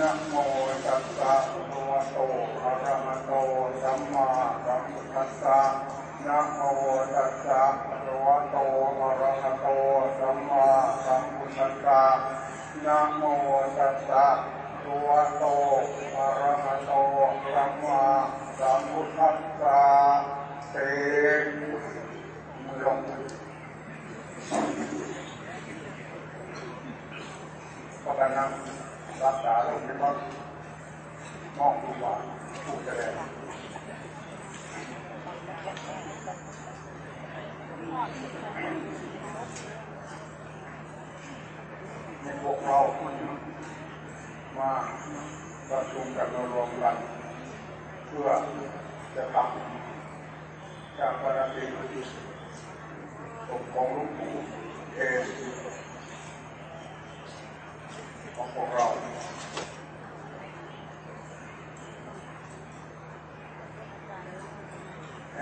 นะโมตัสสะภะคะวะโตอะระหะโตสัมมาสัมพุทธัสสะนะโมตัสสะภะคะวะโตอะระหะโตสัมมาสัมพุทธัสสะนะโมตัสสะภะวะโตอะระหะโตสัมมาสัมพุทธัสสะเตมือลงก็กำลัง รักษาลงที่มันมองดูว่าผู้แสดงในพวกเรามาประชุมกันรวมกัน เพื่อจะทำจากปฏิทินตกของหลุงปู่เอง ของพวกเราเนี่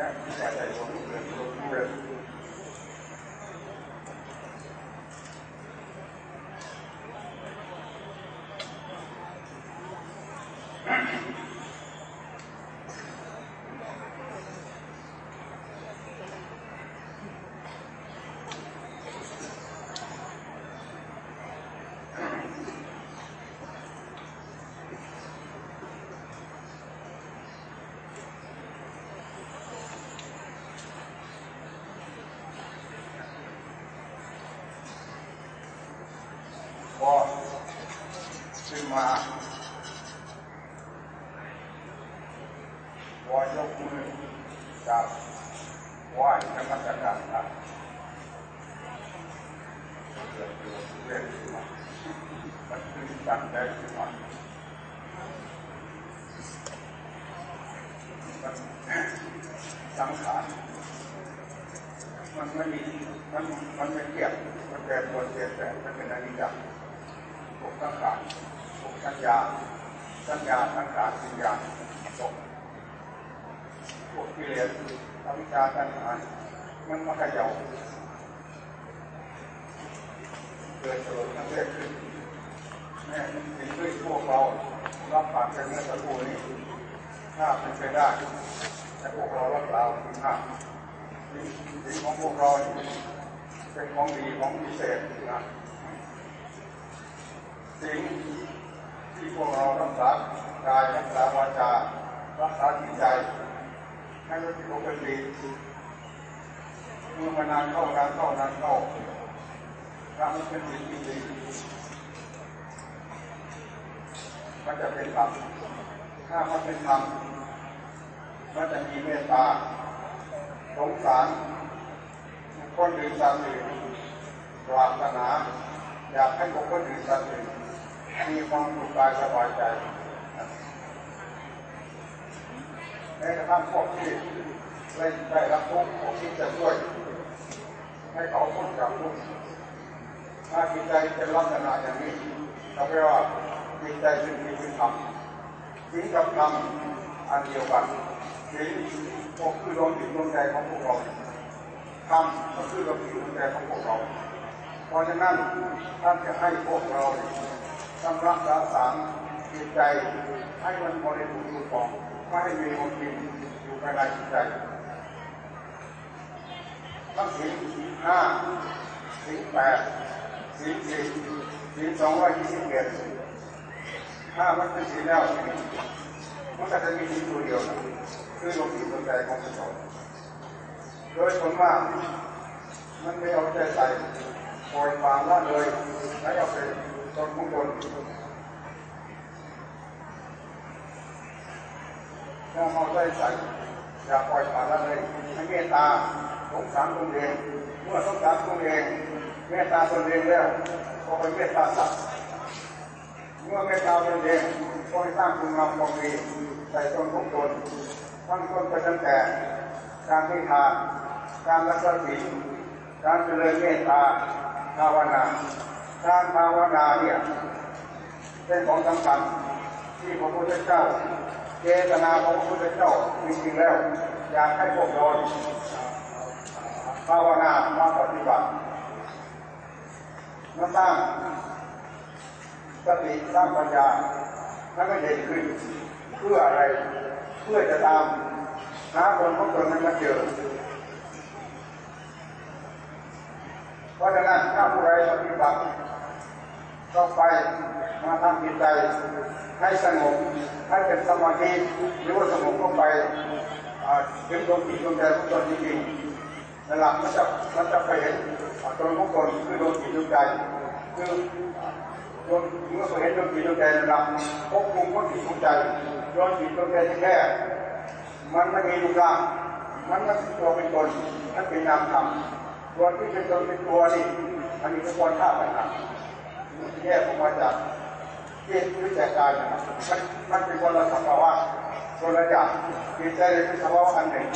ยที่ใจใจของลูกเรียนลูกเรียน ก็ขึ้นมาว่ายกมือจากไหว้ธรรมจักรครับเกิดเกิดเรื่องขึ้นมามันคือตั้งใจขึ้นมาสังขารมันไม่มีมันมันไม่เกี่ยวมันแปรปรวนเปลี่ยนแปลงมันเป็นอนิจจ์ พวกสังขารพวกสัญญาสัญญาสังขารสัญญาตกพวกกิเลสอวิชชาตัณหามันมาขย่าเกิดโกรธทั้งเรื่องขึ้นแม่ถึงด้วยพวกเรารับปากกันเมื่อสักครู่นี้ถ้าเป็นไปได้แต่พวกเรารับเราคุณค่าสิ่งของพวกเราเป็นของดีของพิเศษนะ สิ่งที่พวกเรารักษากายรักษาวาจารักษาจิตใจให้มันเป็นปกติเมื่อมานานเข้านานเข้านานเข้าถ้ามันเป็นสิ่งที่ดีมันจะเป็นธรรมถ้ามันเป็นธรรมมันจะมีเมตตาสงสารคนอื่นสัตว์อื่นปรารถนา อยากให้คคลอื่นสัตว์อื่น มีความสุขกายสบายใจแม้กระทั่งพวกที่ได้ได้รับทุกข์พวกที่จะช่วย ให้เขาพ้นจากทุกข์ถ้าจิตใจเป็นลักษณะอย่างนี้เราแปลว่าจิตใจเป็นมีเป็นธรรมถึงกับธรรมอันเดียวกันถึงก็คือลมจิตลมใจของพวกเราธรรมก็คือลมจิตลมใจของพวกเรา เพราะฉะนั้นท่านจะให้พวกเรา ทำรักษาสารจิตใจ ให้มันบริบูรณ์อยู่ของไม่ให้มีมลทินอยู่ภายในจิตใจทั้งสิ่งห้าสิ่งแปดสิ่งสิบสิ่งสองร้อยยี่สิบเอ็ดถ้ามันเป็นสิ่งแล้วมันก็จะมีสิ่งตัวเดียวคือลมจิตใจของพวกเราโดยส่วนมากมันไม่เอาใจใส่ปล่อยวางละเลยแล้วเอาไปตนขอ งตนถ้าเอาใจใส่อย่าปล่อยวางละเลยให้เมตตาสงสารตนเองเมื่อสงสารตนเองเมตตาตนเองแล้วก็ไปเมตตาสัตว์เมื่อเมตตาตนเองก็ให้สร้างคุณงามความดีใส่ตนของตนตั้งต้นไปตั้งแต่การให้ทานการรักษาศีลการเจริญเมตตาภาวนาการภาวนาเนี่ยเป็นของสำคัญที่พระพุทธเจ้า เจตนาของพระพุทธเจ้าจริงๆแล้ว อยากให้พวกเราภาวนามาปฏิบัติมาสร้างสติสร้างปัญญาแล้วก็เด่นขึ้นเพื่ออะไร เพื่อจะตามหาคนของตนนั้นมาเจอเพราะฉะนั้นถ้าผู้ใดปฏิบัติต้อไปมาทำจิตใจให้สงบ ให้เป็นสมาธิหรือว่าสงบเข้าไปถึงดวงจิตดวงใจของตนจริงๆนั่นแหละมันจะมันจะไปเห็นตนของตนคือดวงจิตดวงใจคือดวงเมื่อเห็นดวงจิตดวงใจนั่นแหละพบภูมิของจิตของใจดวงจิตดวงใจแค่มันไม่มีรูปร่างมันไม่เป็นตัวเป็นตนมันเป็นนามธรรมตัวที่เป็นตนเป็นตัวนี่มันมีกระบวนท่าต่างๆแยกออกมาจาก จิตหรือจากกายนะครับมันมันเป็นคนละสภาวะคนละอย่างจิตใจเป็นสภาวะอันหนึ่ง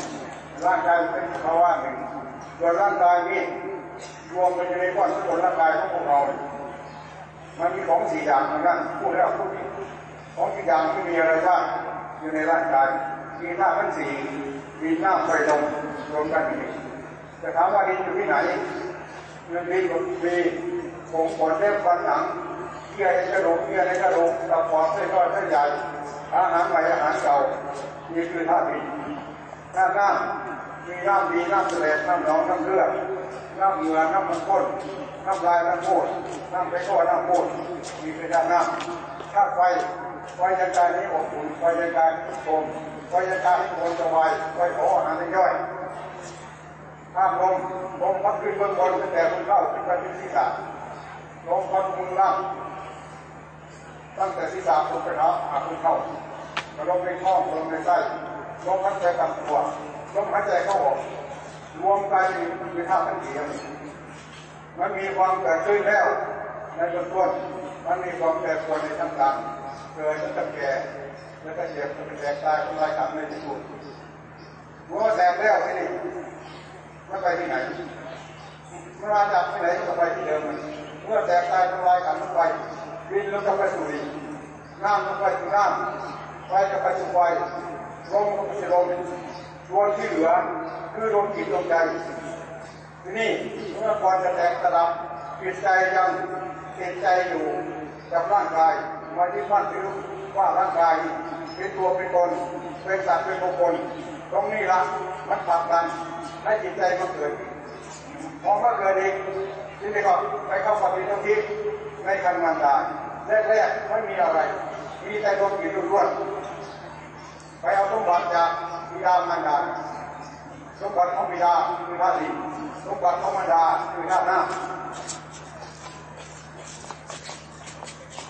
ร่างกายเป็นสภาวะหนึ่งส่วนร่างกายนี้รวมกันอยู่ในก้อนส่วนร่างกายของพวกเรา มันมีของสี่อย่างเหมือนกันพูดแล้วพูดอีกของสี่อย่างที่มีอะไรบ้างอยู่ในร่างกาย มีธาตุทั้งสี่มีหน้ำไฟลมรวมกันอยู่จะถามว่าดินอยู่ที่ไหนเงินดินมีผงปอดเล็บฟันหนัง เยื่อในกระดูกเยื่อในกระดูกตับปอดเส้ก้อนเส้ใหญ่อาหารใหม่อาหารเก่านี่คือธาตุดินธาตุน้ำมีน้ำดีน้ำเสลดน้ำหนองน้ำเลือดน้ำเหงื่อน้ำมันข้นน้ำลายน้ำมูดน้ำไปก้อนน้ำมูดมีเป็นธาตุน้ำธาตุไฟไฟยังกายนี้อบอุ่นไฟยังกายทุกโทมไฟยังกายทุกคนสบายไฟขออาหารย่อยข้ามลมลมพัดขึ้นเบื้องบนแต่บนเข้าขึ้นไปที่ศีรษะลมพัดมุงล่าง ตั้งแต่ศีรษะลงไปเท้าอาขึ้นเข้าลมในท้องลมในไส้ลมหายใจกลับตัวลมหายใจเข้าออก รวมกันมันเป็นธาตุทั้งสี่มันมีความเกิดขึ้นแล้ว ในต้นต้นมันมีความแปรปรวในทั้งกลางเกิดแล้วก็แก่แล้วก็เจ็บแล้วก็แตกตายทำลายขับในที่สุดเมื่อแตกแล้วที่นี่มันไปที่ไหนเมื่อจากที่ไหนก็ไปที่เดิมเมื่อแตกตายทำลายขับมันไป วินล้วก็ไปสู่ดินน้ำก็ไปสู่น้ำไฟจะไปสู่ไฟลมก็ไปสู่ลมส่วนที่เหลือคือลมจิตลมใจทีนี้เมื่อก่อนจะแตกสลับจิตใจยังจิตใจอยู่กับร่างกายมาที่พันที่รู้ว่าร่างกายเป็นตัวเป็นตนเป็นสัตว์เป็นบุคคลตรงนี้ละมันผลักดันให้จิตใจมันเกิดพอมาเกิดอีกทีนี้ก็ไปเข้าปฏิทิน ในคันมันดาแรกๆไม่มีอะไร มีแต่ดวงจิตล้วนไปเอาสมบัติจากบิดามารดาสมบัติของบิดาคือธาตุดินสมบัติของมารดาคือธาตุน้ำ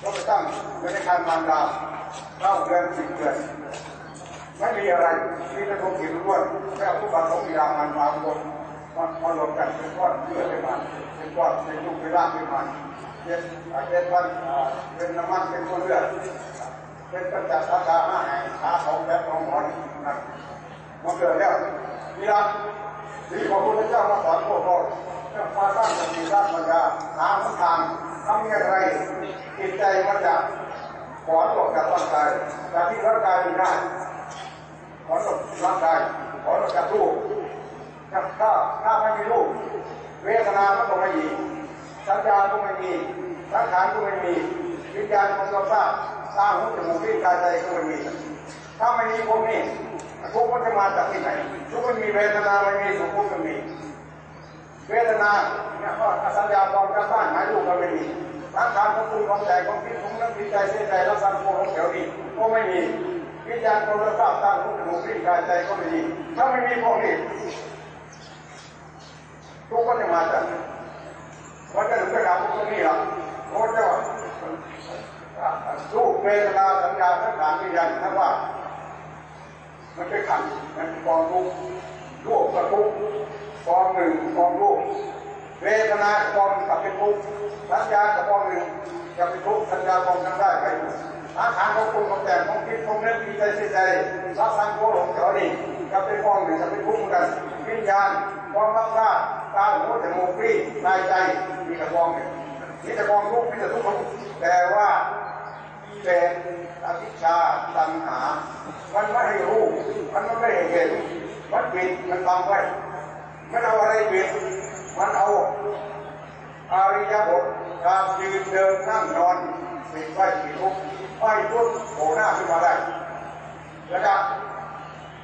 ก็ไปตั้งไว้ในคันมารดาเก้าเดือนสิบเดือนไม่มีอะไรมีแต่ดวงจิตล้วนแค่เอาสมบัติของบิดามารดาบนมันมารวมกันเป็นก้อนเลือดเป็นมันเป็นก้อนเป็นลูกเป็นร่างเป็นมัน เป็นเป็นมันเป็นน้ำมันเป็นตัวเลือดเป็นปัญจสาขาห้าแห่งขาของแบบของหมอนนะมันเกิดแล้วนี่ละที่พระพุทธเจ้ามาสอนพวกเราฟ้าสร้างสติสร้างปัญญาหาทางทำอย่างไรจิตใจมันจะถอนออกจากร่างกายจากที่ร่างกายมีได้ถอนออกร่างกายถอนออกจากรูปถ้าถ้าไม่มีรูปเวทนาก็ไม่มี สัญญาก็ไม่มีสังขารก็ไม่มีวิญญาณของเราทราบตาหูจมูกลิ้นกายใจก็ไม่มี ถ้าไม่มีพวกนี้ทุกข์มันจะมาจากที่ไหนทุกข์มันมีเวทนาไม่มีสุขก็มี เวทนาเนี่ยก็สัญญาความกระต้านหายรูปก็ไม่มีสังขารของคุณของใจของคิดของนักวิจัยเสียใจแล้วสังโฆของแถวนี้ก็ไม่มีวิญญาณของเราทราบตาหูจมูกลิ้นกายใจก็ไม่มีถ้าไม่มีพวกนี้ทุกข์ก็จะมาจาก นี้หรอเพราะว่ารูปเวทนาสัญญาสังขารวิญญาณทั้งว่า มันเป็นขันมันเป็นกองรูปรูปกับทุกกองหนึ่งกองรูปเวทนากองกับเป็นทุกสัญญากับกองหนึ่งจะเป็นทุกสัญญากองทั้งได้ไปอาหารของคุณของแต่ของคิดของเล่นมีใจเสียใจรักสังโกหลงแถวนี้จะเป็นกองหนึ่งจะเป็นทุกเหมือนกันวิญญาณกองรับทราบตาหูจมูกลิ้นกายใจมีแต่กองหนึ่ง มีแต่กองทุกมีแต่ทุกข์ แต่ว่าเป็นอวิชชาตัณหา มันไม่ให้รู้ มันไม่ให้เห็น มันปิดมันบังไว้ มันเอาอะไรปิด มันเอาอาริยบทการยืนเดินนั่งนอนปิดไว้ปิดทุกไม่พุทโผล่หน้าขึ้นมาได้แล้วก็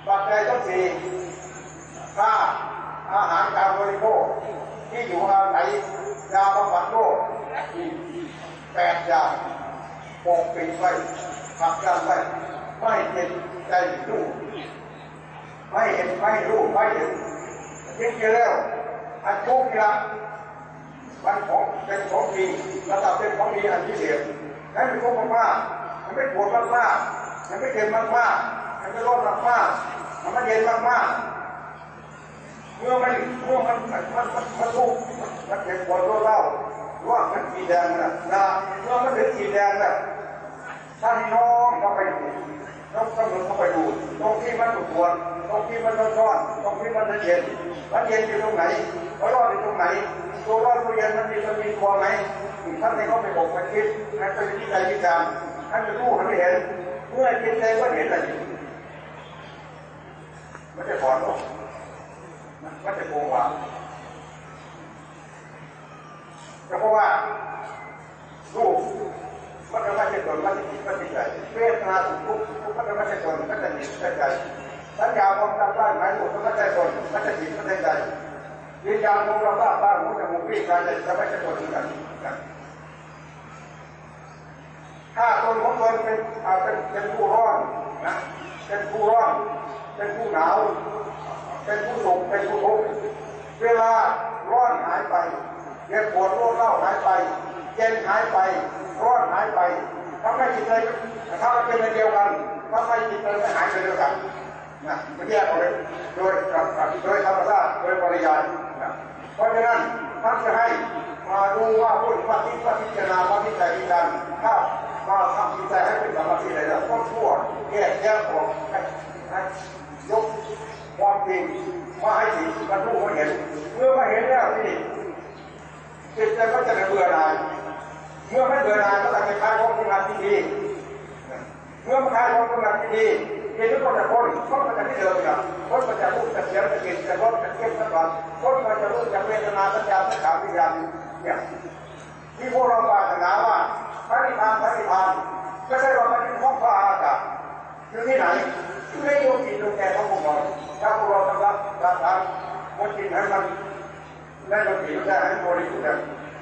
ปัจจัยต้องสี่ค่าอาหารการบริโภคที่อยู่อาศัยยาบำบัดโรค แปดอย่างปกปิดไว้ผักกันไว้ไม่เห็นใจดูไม่เห็นไม่รู้ไม่เห็นจริงๆแล้วอันทุกอย่างมันของเป็นของดีระดับเป็นของดีอันพิเศษให้มันทุกข์มากๆมันไม่ปวดมากๆมันไม่เจ็บมากๆมันไม่ร้อนมากๆมันไม่เย็นมากๆเมื่อมันเมื่อมันมันมันมันทุกข์มันเจ็บปวดร้อนเล่า ว่ามันขีแดงนะนะเมื่อมันถึงขีแดงนะถ้าพี่น้องเข้าไปดูน้องตำรวจเข้าไปดูตรงที่มันปวดตรงที่มันร้อนตรงที่มันเย็นมันเย็นอยู่ตรงไหนมันร้อนอยู่ตรงไหนตัวร้อนตัวเย็นมันมีมันมีตัวไหมท่านให้เขาไปบอกไปคิดให้ไปคิดใจคิดจำท่านจะรู้ท่านไม่เห็นเมื่อคิดใจก็เห็นอะไรมันจะถอนหรอกมันจะโกงว่า แต่เพราะว่าลูกมันจะไม่ใช่ตนมันจะคิดมันจะใจเวทนาสุขทุกข์มันจะไม่ใช่ตนมันจะจิตมันจะใจสัญญาความจำได้หมายถูกมันจะใจตนมันจะจิตมันจะใจวิญญาณของเราบ้าบ้าหูจมูกลิ้นกายใจจะไม่ใช่ตนเหมือนกันถ้าตนของตนเป็นเป็นเป็นผู้ร้อนนะเป็นผู้ร้อน เป็นผู้หนาว เป็นผู้สุขเป็นผู้ทุกข์เวลาร้อนหายไป เจ็บปวดโรคเล่าหายไป เย็นหายไป ร้อนหายไปทำให้จิตใจถ้ามันเป็นเดียวกันทำให้จิตใจไม่หายไปเดียวกันนะไม่แยกออกเลยโดยโดยธรรมชาติโดยปริยายนะเพราะฉะนั้นท่านจะให้มาดูว่าพูดว่าที่ว่าพิจารณาว่าที่ใจที่กันถ้ามาทำจิตใจให้เป็นสมาธิเลยแล้วก็ชั่วแยกแยกออกยกความจริงมาให้สิบรรลุมาเห็นเมื่อมาเห็นแล้วที่ จิตใจก็จะเบื่อหน่ายเมื่อไม่เบื่อหน่ายก็จะไปคลายความกำลังที่ดีเมื่อคลายความกำลังที่ดีเห็นทุกคนจะพ้นพ้นมาจากที่เดิมอย่างพ้นมาจากรูปจากเสียงจากกลิ่นจากรสจากเก็บจากหวานพ้นมาจากรูปจากเวทนาสัญญาสังขารวิญญาณเนี่ยที่พวกเราปรารถนาว่าพระนิพพานพระนิพพานไม่ใช่ว่ามันเป็นห้องพระอากาศอยู่ที่ไหนอยู่ในดวงจิตดวงใจของพวกเราถ้าพวกเราทำรับรับทานมันจิตให้มัน ได้ดวงจิตดวงใจให้บริสุทธิ์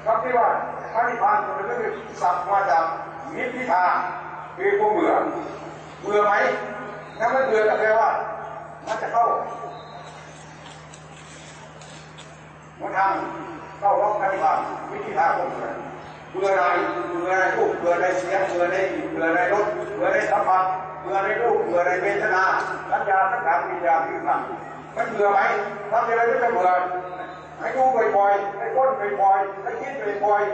ครับที่ว่าพระนิพพานตันี้ก็คือสัพมาจากนิพพิทาคือผู้เบื่อเบื่อไหมถ้าไม่เบื่อก็แปลว่า มันจะเข้ามันทางเข้าล็อกพระนิพพานวิธีทางของเบื่อเบื่อในเบื่อในรูปเบื่อในเสียงเบื่อในเบื่อในรสเบื่อในสัมผัสเบื่อในรูปเบื่อในเวทนาสัญญาสังขารวิญญาณที่มันมันเบื่อไหมทำอะไรก็จะเบื่อ ให้ดูบ่อยๆให้พ้นบ่อยๆให้คิดบ่อยๆ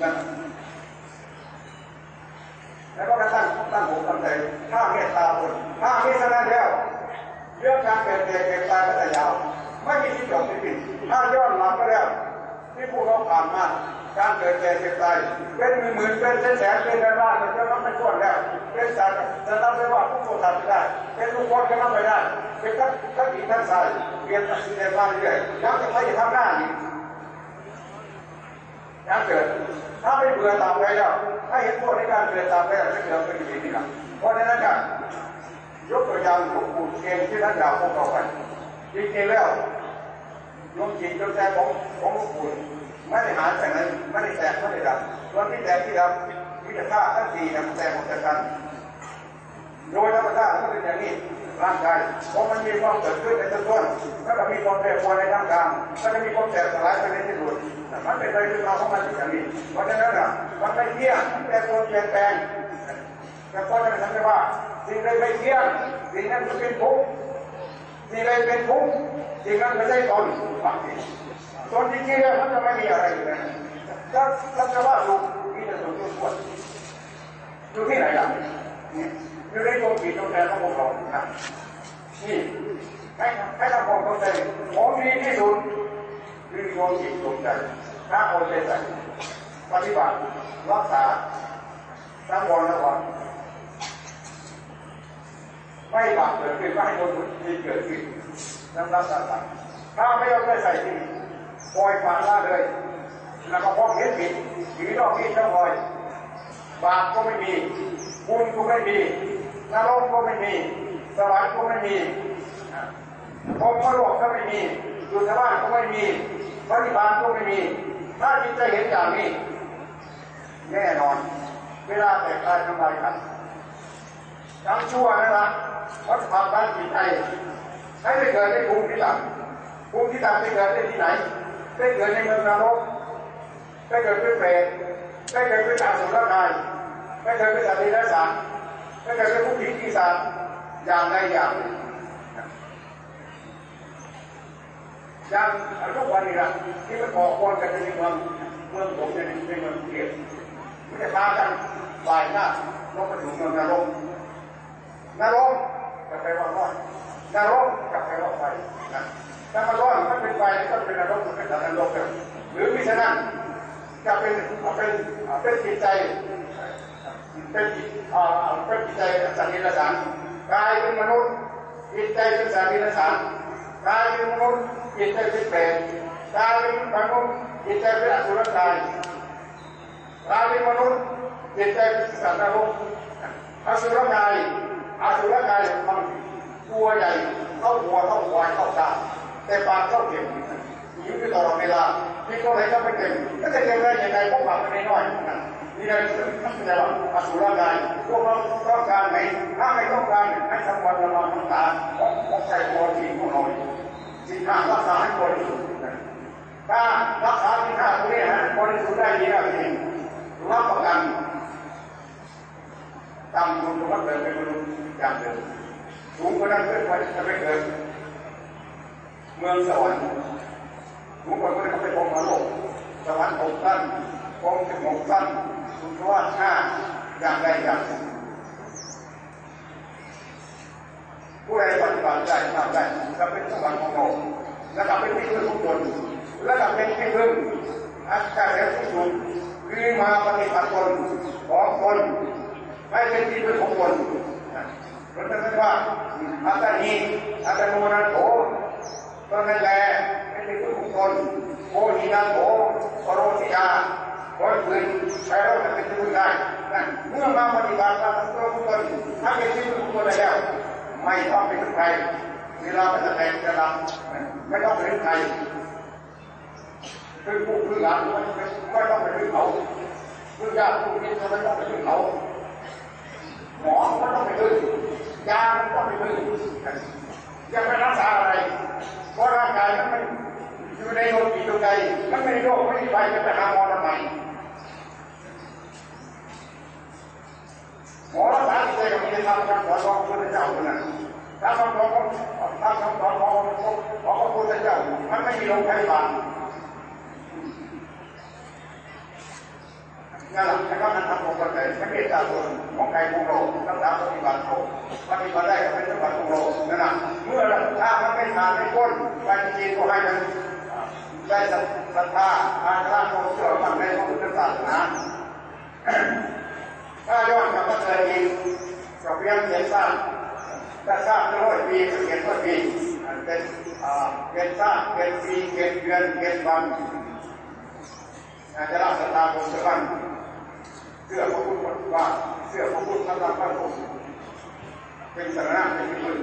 นั่นแล้วก็ตั้งตั้งผมตั้งใจถ้าเมตตาคนถ้าเมตตาแล้วเรื่องการเกิดเกิดเกิดตายก็จะยาว ไม่มีที่จบที่ปิดถ้าย้อนหลังก็แล้ว ที่พวกเราผ่านมาการเกิดเกิดเกิดตายเป็นหมื่นเป็นแสนเป็นล้านล้านมันจะนับไม่ถ้วนแล้วเป็นสัตว์จะนับได้ว่าผู้โกตัดไม่ได้ เป็นลูกคนก็นับไม่ได้ เป็นทั้งทั้งหญิงทั้งชายเรียนตัดสินใจมาเรื่อยยังจะไปทำหน้าอีกยังเกิด ถ้าไม่เบื่อตามไปแล้วถ้าเห็นพวกในการเกิดตามไปแล้วจะเกิดเป็นสิ่งนี้ละเพราะฉะนั้นกันยกตัวอย่างหลวงปู่เองที่ท่านอยากพวกเราไปจริงๆแล้วดวงจิตดวงใจของของหลวงปู่ ไม่ได้หายไปไหนไม่ได้แตกไม่ได้ดับส่วนที่แตกที่ดับวิจารณ์ทั้งสี่นะมันแตกหมดจากกัน โดยธรรมชาติมันเป็นอย่างนี้ร่างกายเพราะมันมีความเกิดขึ้นในต้นต้นแล้วก็มีความแปรปรวนในทางกลางก็จะมีความแตกสลายไปในที่สุดมันเป็นไปด้วยเราของมันอย่างนี้เพราะฉะนั้นอะมันไม่เที่ยงมันแปรปรวนเปลี่ยนแปลงแต่ก็จะทำได้ว่าสิ่งใดไม่เที่ยงสิ่งนั้นจะเป็นทุกข์สิ่งใดเป็นทุกข์สิ่งนั้นไม่ใช่ตนบาง ทีตนจริงๆแล้วมันจะไม่มีอะไรอยู่นะถ้าถ้าจะว่าสุขมีแต่สุขทุกข์อยู่ที่ไหนล่ะอยู่ในดวงจิตดวงใจของพวกเรานะนี่ให้ให้ทำความเข้าใจของดีที่สุดคือดวงจิตดวงใจถ้าเอาใจใส่ปฏิบัติรักษาทั้งวันและวันไม่บาปเกิดขึ้นไม่ให้คนดีเกิดขึ้นน้ำรับต่าถ้าไม่เอาใจใส่ที่ ปล่อยผ่านละเลย แล้วก็พอเห็นผิดหรือนอกที่จะปล่อยบาปก็ไม่มีบุญก็ไม่มีนรกก็ไม่มี สวรรค์ก็ไม่มีพรหมโลกก็ไม่มีสุทธวาสก็ไม่มีปฏิบาลก็ไม่มี ถ้าจิตใจเห็นอย่างนี้ แน่นอน เวลาแต่กายทำลายกันทั้งชั่วนะครับวัฏภาพการจิตใจให้ไปเกิดในภูมิที่ต่ำภูมิที่ต่ำไปเกิดได้ที่ไหน ได้เกิดในเมืองนรกได้เกิดเป็นเปรตได้เกิดเป็นอาสุรกายได้เกิดเป็นสัตว์เดรัจฉานได้เกิดเป็นผู้ผีปีศาจอย่างใดอย่างหนึ่งอย่างทุกวันนี้ละที่มันก่อควรกันในเมืองเมืองผมในเมืองเกียรติมันจะพากันบ่ายหน้าลงไปถึงเมืองนรกนรกจะไปว่าร้อนนรกจะไปว่าไฟนะ ถ้ามันร้อนมันเป็นไฟก็เป็นนรกมันเป็นสัตว์นรกหรือมิฉะนั้นจะเป็นเป็นเป็นจิตใจเป็นเป็นจิตใจสัตว์นิรสารกายเป็นมนุษย์จิตใจเป็นสัตว์นิรสารกายเป็นมนุษย์จิตใจเป็นเปรตกายเป็นมนุษย์จิตใจเป็นอสุรกายกายเป็นมนุษย์จิตใจเป็นสัตว์นรกอสุรกายอสุรกายมันตัวใหญ่เข้าหัวเข้าหัวเข้าตา แต่ปากเข้าเข็มยิ้มตลอดเวลาที่เขาให้เขาไม่เต็มก็จะเต็มได้ยังไงพวกปากไม่น้อยนี่เราจะว่าอสุรกายพวกเราต้องการไหนถ้าไม่ต้องการให้สังวรระวังน้ำตาของของใจตัวจริงของเราสิ่งข้ารักษาให้บริสุทธิ์ถ้ารักษาสิ่งข้าตัวนี้ฮะบริสุทธิ์ได้ดีแล้วจริงรับประกันตามคุณว่าเกิดเป็นมนุษย์อย่างเดิมสูงกว่านั้นเกิดไปจะไม่เกิด เมืองสวรรค์สูงกว่านั้นก็ไปพรมโลกสวรรค์หกชั้นพรมสิบหกชั้นสุทวาห้าอย่างใดอย่างหนึ่งผู้ใดปฏิบัติได้ทำได้จะเป็นสวรรค์ของเราและจะเป็นที่พึ่งของตนและจะเป็นที่พึ่งอาจารย์ที่สุดคือมาปฏิบัติตนของตนไม่เป็นที่พึ่งของตนมันเป็นว่าอัตติอัตโนนันโถ ตนนั่นแหละเป็นที่พึ่งของตนโอหินันโถปโรสิยาคนอื่นใช้ราเป็นที่พึ่งได้เมื่อมาปฏิบัติตามตัวของตนถ้าเป็นที่พึ่งของตนแล้ว ไม่ต้องไปถึงใครเวลาไปแสดงจะรับไม่ต้องไปถึงใครคือผู้คือหลานไม่ต้องไปถึงเขาคือญาติผู้นี้ไม่ต้องไปถึงเขาหมอไม่ต้องไปถึงยาไม่ต้องไปถึงจะไปรักษาอะไร เพราะร่างกายมันไม่อยู่ในโลกีตัวใจมันไม่โรคไม่มีไฟจะไปหาหมอทำไมหมอรักษาใจกับมีทำการสอนของพระเจ้าคนนั้นถ้าคำสอนของถ้าคำสอนของของพระพุทธเจ้ามันไม่มีโรงพยาบาล นั่นแหละแล้วก็มันทำของคนไหนไม่เมตตาคนของใครของเรารักษาปฏิบัติเขาปฏิบัติได้ก็เป็นสมบัติของเรานั่นแหละเมื่อถ้ามันไม่ทานไม่ก้นไปจริงก็ให้มันได้ศรัทธาอาฆาตความเชื่อมั่นในพระพุทธศาสนาถ้าย้อนกลับมาเกิดอีกกับเพียงเขียนสร้างถ้าสร้างร้อยปีก็เขียนร้อยปีเป็นเขียนสร้างเขียนปีเขียนเดือนเขียนวันจะรับศรัทธาของชื่อมั่น เชื่อพระพุทธว่าเชื่อพระพุทธธรรมพระสงฆ์เป็นสาระเป็นที่พึ่ง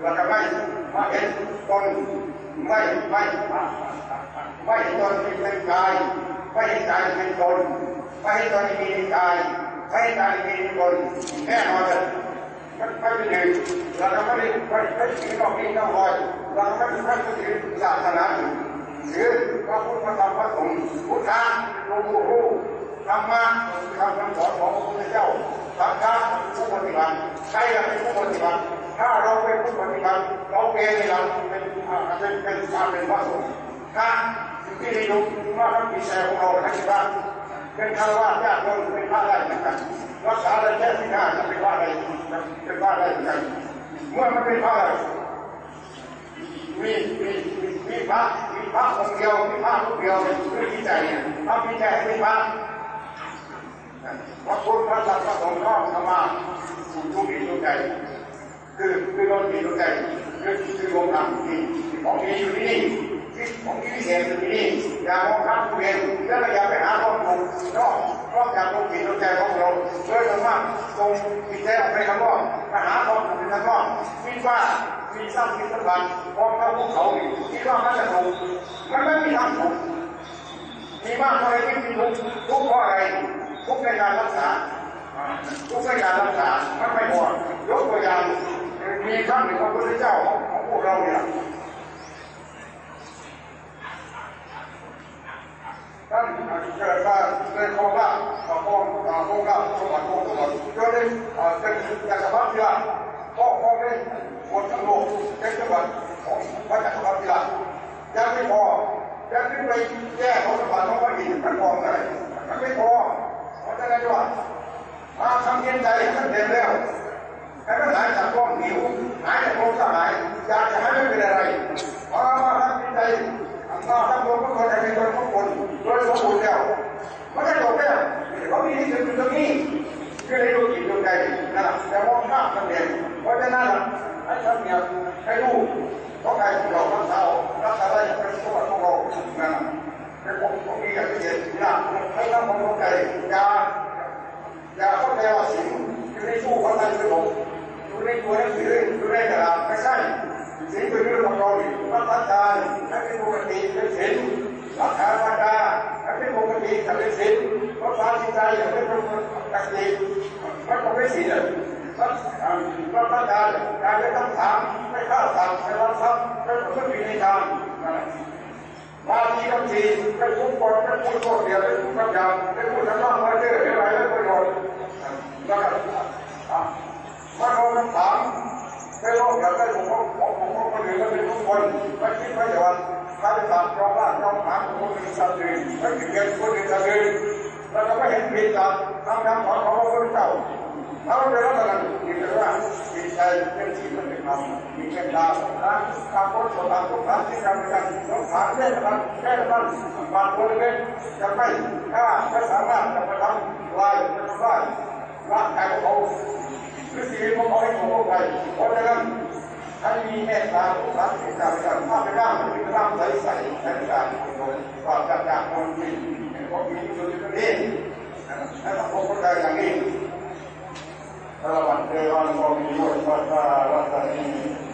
เราจะไม่มาเห็นตนไม่ไม่ไม่ตนเป็นกายไม่กายเป็นตนไม่ตนมีกายไม่กายมีตนแน่นอนเลยมันไม่เป็นหนึ่งเราไม่ได้ไม่ไม่ถึงนอกนี้นอกลอยเราไม่ได้ไม่ถึงศาสนาหรือพระพุทธธรรมพระสงฆ์พุทธะโลกุรู ธรรมะคำคำสอนของพระพุทธเจ้าสังฆะคือผู้ปฏิบัติใครจะเป็นผู้ปฏิบัติถ้าเราเป็นผู้ปฏิบัติเราเป็นเราเป็นเป็นเป็นการเป็นพระสงฆ์ถ้าที่นี่ดูว่าทั้งปีแสของเราทั้งบ้านเป็นคารวะญาติโยมเป็นพระได้เหมือนกันรักษาได้แค่ที่หน้าจะเป็นพระได้เป็นพระได้เหมือนกันเมื่อมันเป็นพระมีมีมีพระมีพระองค์เดียวมีพระรูปเดียวคือที่ใจเนี่ยพระพิจัยมีพระ พระพุทธพระธรรมพระสงฆ์น้อมเข้ามาสู่ทุกข์ทุกใจคือคือโดนมีทุกใจคือคือวงธรรมที่ของมีอยู่ที่นี่ของที่พิเศษอยู่ที่นี่อย่ามองข้ามตัวเองแล้วอย่าไปหาข้อมูลนอกนอกจากตรงจิตตรงใจของเรางมีแท้ไปข้างนอกไปหาของเป็นข้างนอกคิดว่ามีสร้างมีสถานพร้อมกับภูเขาคิดว่ามันจะถูกมันไม่มีทางถูกมีมากเท่าไรที่มีทุกทุกเพราะอะไร ทุกในการรักษาทุกในการรักษามันไม่พอยกตัวอย่างมีครั้งหนึ่งพระพุทธเจ้าของพวกเราเนี่ยท่านเกิดมาในโคราชโคราชโคราชจังหวัดโคราชก็ได้เป็นจักรพรรดิละพ่อพ่อได้คนทั้งโลกเป็นจังหวัดของพระจักรพรรดิละยังไม่พอยังขึ้นไปแก้ของสมบัติของพระอินทร์ท่านบอกเลยมันไม่พอ เพราะฉะนั้นว่ามาทำเย็นใจท่านเต็มแล้วให้มันหายจากความหิวหายจากความสหายอยากจะให้ไม่เป็นอะไรมามาทำเย็นใจมาทำตัวทุกคนให้เป็นคนทุกคนโดยสมบูรณ์แล้วไม่ได้จบแล้วเขามีที่สุดตรงนี้คือในดวงจิตดวงใจนะแต่มองข้ามตำแหน่งเพราะฉะนั้นให้ทำเนี่ยให้รู้ต้องการเรารักษารักษาได้เป็นสมบัติของเรานะเป็นผมผมมีอย่างที่เห็นนะให้ทำความเข้าใจอย่าอย่าเข้าใจว่าสิ่ง อยู่ในตู้ของมันคือผมอยู่ในตัวหนังสืออยู่ในกระดาษไม่ใช่สิ่งเป็นเรื่องของเรารักษาการให้เป็นปกติเป็นศีลรักษาธรรมดาให้เป็นปกติจะเป็นศีลรักษาจิตใจอย่าเป็นปกติมันก็ไม่ศีลรักรักษาการการไม่ต้องถามไม่ฆ่าสัตว์ไม่รักทรัพย์ไม่ประพฤติผิดในทางบางทีบางทีไม่พูดก่อนไม่พูดโทษเดียวไม่พูดคำหยาบไม่พูดทำนองมาเจอไม่ไรไม่ประโยชน์แล้ว ก็มาโดนคำถามไม่รู้อยากได้ผมของของของคนอื่นก็เป็นทุกคนไม่คิดไม่หย่อนใครตัดยอมละยอมถามคนอื่นสัตว์อื่นไม่เกิดคนอื่นสัตว์อื่นแล้วก็ไม่เห็นผิดจากทำคำสอนของพระพุทธเจ้าถ้าเราเป็นรัฐบาลมีแต่ว่าจิตใจเป็นสิ่งที่เป็นธรรมมีเมตตาสงสารการพ้นสงครามสงครามที่การกันสงสารแค่ละมันแค่ละมันบางคนเล็กจะไม่ฆ่าไม่สามารถจะไปทำลายจะทำลาย ร่างกายของเขาหรือชีวิตของเขาให้ของเขาไปเพราะฉะนั้นท่านมีเมตตาสงสารที่การกันถ้าไม่างเป็นร่างใสใส่ในการคนความจัดกางคนที่เป็นคนที่สุดที่นี่และสังคมคนใดอย่างนี้ Selamat Dewan Pemilu Pada Rasani